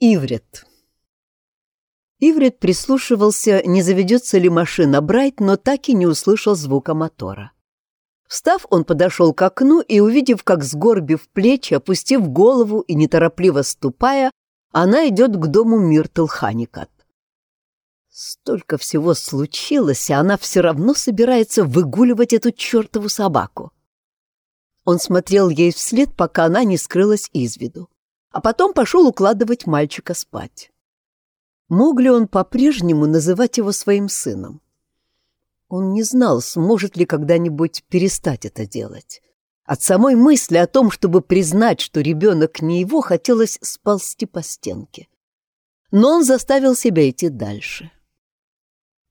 Иврит. Иврит прислушивался, не заведется ли машина Брайт, но так и не услышал звука мотора. Встав, он подошел к окну и, увидев, как, сгорбив плечи, опустив голову и неторопливо ступая, она идет к дому Миртл Ханикат. Столько всего случилось, а она все равно собирается выгуливать эту чертову собаку. Он смотрел ей вслед, пока она не скрылась из виду а потом пошел укладывать мальчика спать. Мог ли он по-прежнему называть его своим сыном? Он не знал, сможет ли когда-нибудь перестать это делать. От самой мысли о том, чтобы признать, что ребенок не его, хотелось сползти по стенке. Но он заставил себя идти дальше.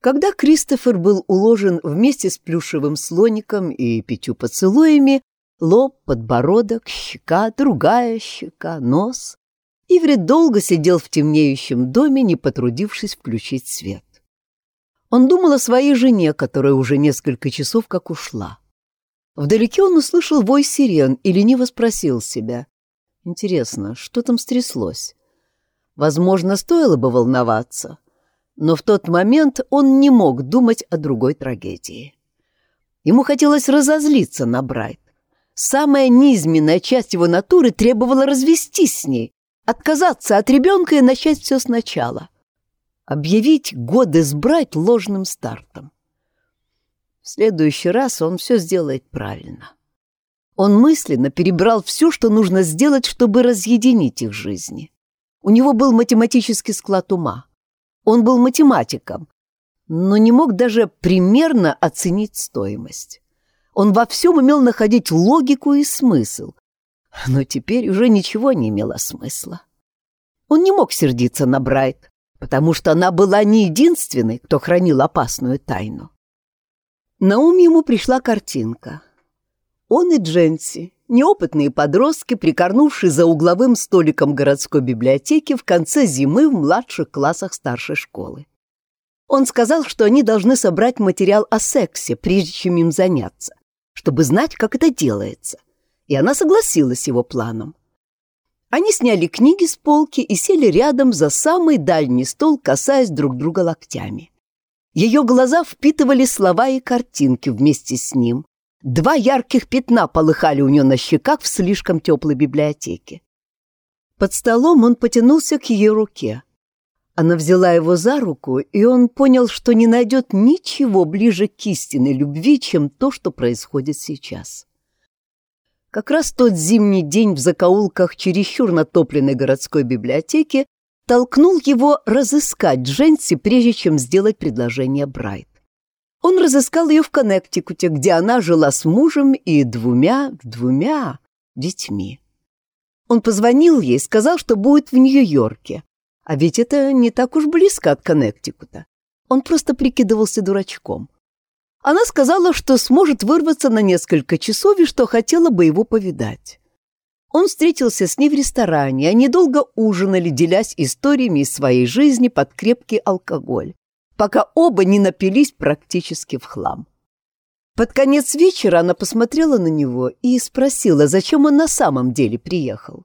Когда Кристофер был уложен вместе с плюшевым слоником и пятью поцелуями, Лоб, подбородок, щека, другая щека, нос. Иврит долго сидел в темнеющем доме, не потрудившись включить свет. Он думал о своей жене, которая уже несколько часов как ушла. Вдалеке он услышал вой сирен и лениво спросил себя. Интересно, что там стряслось? Возможно, стоило бы волноваться, но в тот момент он не мог думать о другой трагедии. Ему хотелось разозлиться на Брайт, Самая низменная часть его натуры требовала развестись с ней, отказаться от ребенка и начать все сначала. Объявить годы сбрать ложным стартом. В следующий раз он все сделает правильно. Он мысленно перебрал все, что нужно сделать, чтобы разъединить их жизни. У него был математический склад ума. Он был математиком, но не мог даже примерно оценить стоимость. Он во всем умел находить логику и смысл. Но теперь уже ничего не имело смысла. Он не мог сердиться на Брайт, потому что она была не единственной, кто хранил опасную тайну. На ум ему пришла картинка. Он и Дженси, неопытные подростки, прикорнувшие за угловым столиком городской библиотеки в конце зимы в младших классах старшей школы. Он сказал, что они должны собрать материал о сексе, прежде чем им заняться чтобы знать, как это делается, и она согласилась его планом. Они сняли книги с полки и сели рядом за самый дальний стол, касаясь друг друга локтями. Ее глаза впитывали слова и картинки вместе с ним. Два ярких пятна полыхали у нее на щеках в слишком теплой библиотеке. Под столом он потянулся к ее руке. Она взяла его за руку, и он понял, что не найдет ничего ближе к истинной любви, чем то, что происходит сейчас. Как раз тот зимний день в закоулках чересчур натопленной городской библиотеки толкнул его разыскать Дженси, прежде чем сделать предложение Брайт. Он разыскал ее в Коннектикуте, где она жила с мужем и двумя, двумя детьми. Он позвонил ей, сказал, что будет в Нью-Йорке, а ведь это не так уж близко от Коннектикута. Он просто прикидывался дурачком. Она сказала, что сможет вырваться на несколько часов и что хотела бы его повидать. Он встретился с ней в ресторане, они долго ужинали, делясь историями из своей жизни под крепкий алкоголь, пока оба не напились практически в хлам. Под конец вечера она посмотрела на него и спросила, зачем он на самом деле приехал.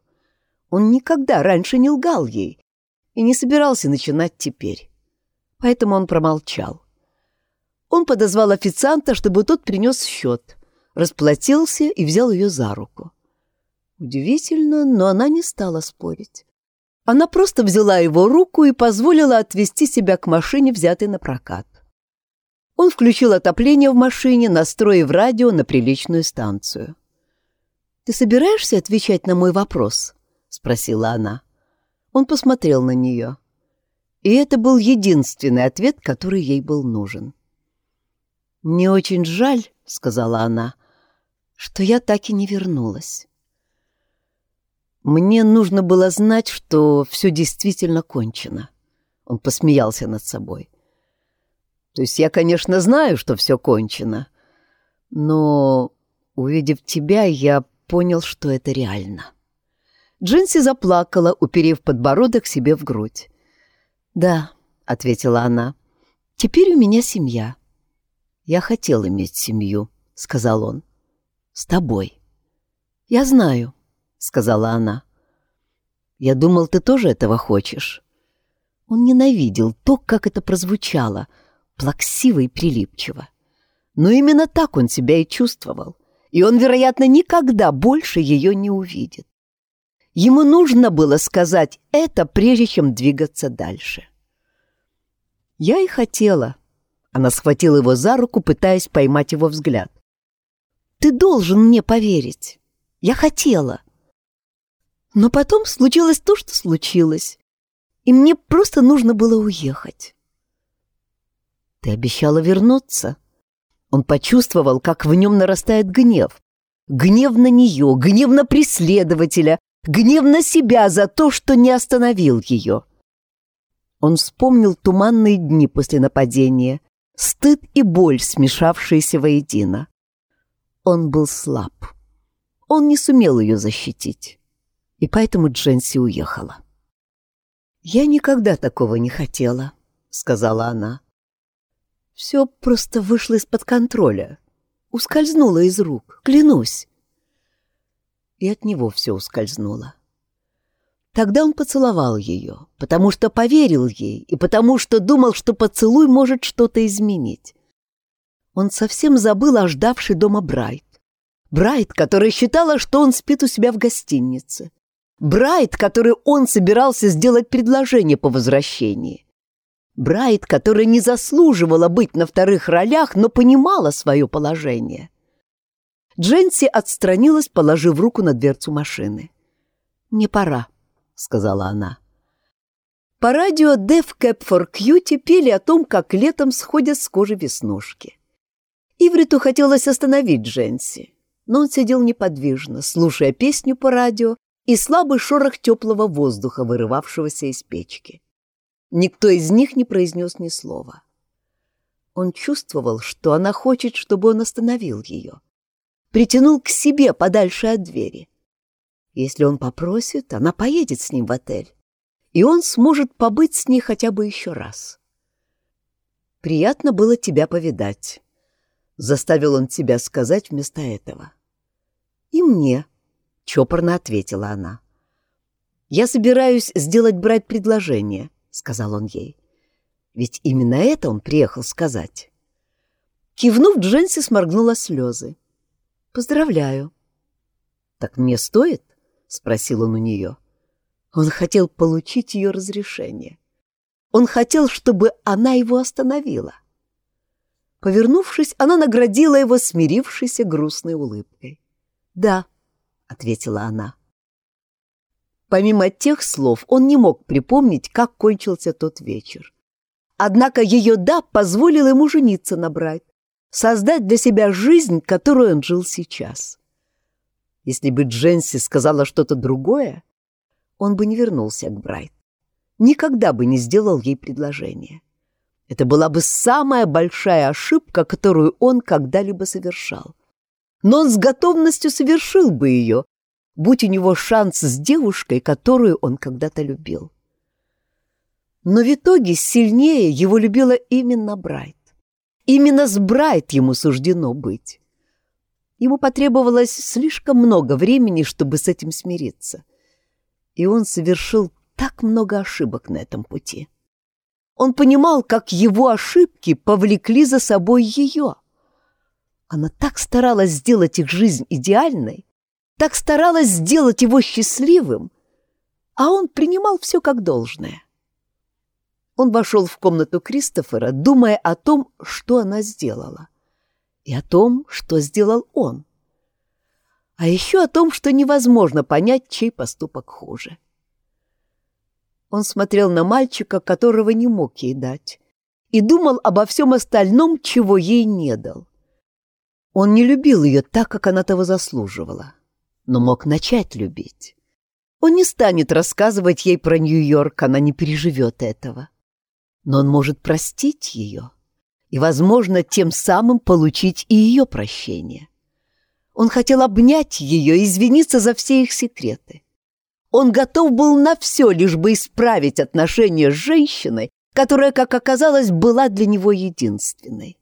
Он никогда раньше не лгал ей, и не собирался начинать теперь. Поэтому он промолчал. Он подозвал официанта, чтобы тот принес счет, расплатился и взял ее за руку. Удивительно, но она не стала спорить. Она просто взяла его руку и позволила отвезти себя к машине, взятой на прокат. Он включил отопление в машине, настроив радио на приличную станцию. «Ты собираешься отвечать на мой вопрос?» — спросила она. Он посмотрел на нее. И это был единственный ответ, который ей был нужен. «Мне очень жаль», — сказала она, — «что я так и не вернулась». Мне нужно было знать, что все действительно кончено. Он посмеялся над собой. То есть я, конечно, знаю, что все кончено, но, увидев тебя, я понял, что это реально. Джинси заплакала, уперев подбородок себе в грудь. «Да», — ответила она, — «теперь у меня семья». «Я хотел иметь семью», — сказал он. «С тобой». «Я знаю», — сказала она. Я думал, ты тоже этого хочешь. Он ненавидел то, как это прозвучало, плаксиво и прилипчиво. Но именно так он себя и чувствовал, и он, вероятно, никогда больше ее не увидит. Ему нужно было сказать это, прежде чем двигаться дальше. Я и хотела. Она схватила его за руку, пытаясь поймать его взгляд. «Ты должен мне поверить. Я хотела. Но потом случилось то, что случилось, и мне просто нужно было уехать». «Ты обещала вернуться?» Он почувствовал, как в нем нарастает гнев. Гнев на нее, гнев на преследователя, гнев на себя за то, что не остановил ее. Он вспомнил туманные дни после нападения, стыд и боль, смешавшиеся воедино. Он был слаб. Он не сумел ее защитить. И поэтому Дженси уехала. «Я никогда такого не хотела», — сказала она. «Все просто вышло из-под контроля. Ускользнуло из рук, клянусь». И от него все ускользнуло. Тогда он поцеловал ее, потому что поверил ей и потому что думал, что поцелуй может что-то изменить. Он совсем забыл о ждавшей дома Брайт. Брайт, которая считала, что он спит у себя в гостинице. Брайт, которой он собирался сделать предложение по возвращении. Брайт, которая не заслуживала быть на вторых ролях, но понимала свое положение. Дженси отстранилась, положив руку на дверцу машины. «Мне пора», сказала она. По радио Def Cap for Cutie пели о том, как летом сходят с кожи веснушки. Ивриту хотелось остановить Дженси, но он сидел неподвижно, слушая песню по радио и слабый шорох теплого воздуха, вырывавшегося из печки. Никто из них не произнес ни слова. Он чувствовал, что она хочет, чтобы он остановил ее. Притянул к себе подальше от двери. Если он попросит, она поедет с ним в отель, и он сможет побыть с ней хотя бы еще раз. «Приятно было тебя повидать», — заставил он тебя сказать вместо этого. «И мне», — чопорно ответила она. «Я собираюсь сделать брать предложение», — сказал он ей. Ведь именно это он приехал сказать. Кивнув, Дженси сморгнула слезы. «Поздравляю». «Так мне стоит?» — спросил он у нее. Он хотел получить ее разрешение. Он хотел, чтобы она его остановила. Повернувшись, она наградила его смирившейся грустной улыбкой. «Да», — ответила она. Помимо тех слов, он не мог припомнить, как кончился тот вечер. Однако ее «да» позволило ему жениться на Брайт, создать для себя жизнь, которую он жил сейчас. Если бы Дженси сказала что-то другое, он бы не вернулся к Брайт. Никогда бы не сделал ей предложение. Это была бы самая большая ошибка, которую он когда-либо совершал. Но он с готовностью совершил бы ее, будь у него шанс с девушкой, которую он когда-то любил. Но в итоге сильнее его любила именно Брайт. Именно с Брайт ему суждено быть. Ему потребовалось слишком много времени, чтобы с этим смириться. И он совершил так много ошибок на этом пути. Он понимал, как его ошибки повлекли за собой ее. Она так старалась сделать их жизнь идеальной, так старалась сделать его счастливым, а он принимал все как должное. Он вошел в комнату Кристофера, думая о том, что она сделала и о том, что сделал он. А еще о том, что невозможно понять, чей поступок хуже. Он смотрел на мальчика, которого не мог ей дать, и думал обо всем остальном, чего ей не дал. Он не любил ее так, как она того заслуживала, но мог начать любить. Он не станет рассказывать ей про Нью-Йорк, она не переживет этого. Но он может простить ее и, возможно, тем самым получить и ее прощение. Он хотел обнять ее и извиниться за все их секреты. Он готов был на все, лишь бы исправить отношения с женщиной, которая, как оказалось, была для него единственной.